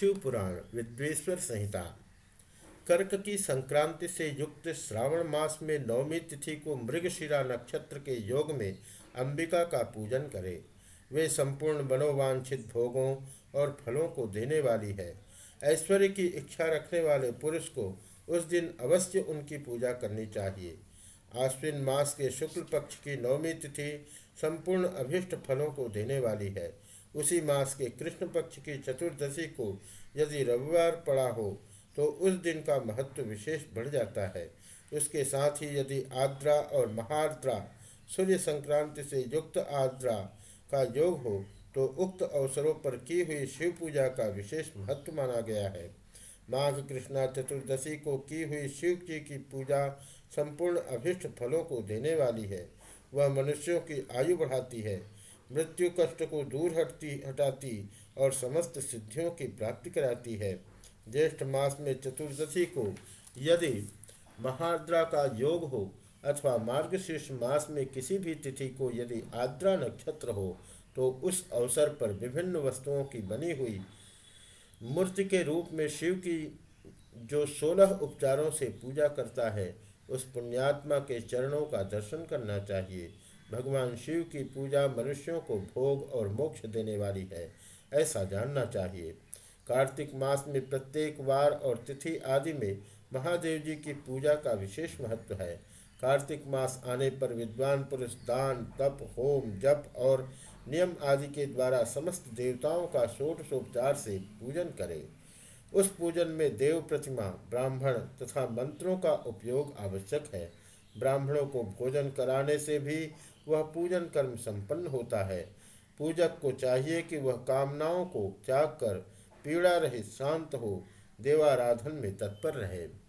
शिव पुराण विद्वेश्वर संहिता। कर्क की संक्रांति से युक्त श्रावण मास में नवमी तिथि को मृगशिरा नक्षत्र के योग में अंबिका का पूजन करें। वे संपूर्ण मनोवांछित भोगों और फलों को देने वाली है। ऐश्वर्य की इच्छा रखने वाले पुरुष को उस दिन अवश्य उनकी पूजा करनी चाहिए। आश्विन मास के शुक्ल पक्ष की नवमी तिथि संपूर्ण अभिष्ट फलों को देने वाली है। उसी मास के कृष्ण पक्ष की चतुर्दशी को यदि रविवार पड़ा हो तो उस दिन का महत्व विशेष बढ़ जाता है। उसके साथ ही यदि आद्रा और महाद्रा सूर्य संक्रांति से युक्त आद्रा का योग हो तो उक्त अवसरों पर की हुई शिव पूजा का विशेष महत्व माना गया है। माघ कृष्णा चतुर्दशी को की हुई शिव जी की पूजा संपूर्ण अभिष्ट फलों को देने वाली है। वह मनुष्यों की आयु बढ़ाती है। मृत्यु कष्ट को दूर हटती, हटाती और समस्त सिद्धियों की प्राप्ति कराती है। ज्येष्ठ मास में चतुर्दशी को यदि महाद्रा का योग हो अथवा मार्गशीर्ष मास में किसी भी तिथि को यदि आद्रा नक्षत्र हो तो उस अवसर पर विभिन्न वस्तुओं की बनी हुई मूर्ति के रूप में शिव की जो सोलह उपचारों से पूजा करता है, उस पुण्यात्मा के चरणों का दर्शन करना चाहिए। भगवान शिव की पूजा मनुष्यों को भोग और मोक्ष देने वाली है, ऐसा जानना चाहिए। कार्तिक मास में प्रत्येक वार और तिथि आदि में महादेव जी की पूजा का विशेष महत्व है। कार्तिक मास आने पर विद्वान पुरुष दान, तप, होम, जप और नियम आदि के द्वारा समस्त देवताओं का षोडशोपचार से पूजन करें। उस पूजन में देव प्रतिमा, ब्राह्मण तथा मंत्रों का उपयोग आवश्यक है। ब्राह्मणों को भोजन कराने से भी वह पूजन कर्म संपन्न होता है। पूजक को चाहिए कि वह कामनाओं को त्याग कर, पीड़ा रहित शांत हो, देवाराधन में तत्पर रहे।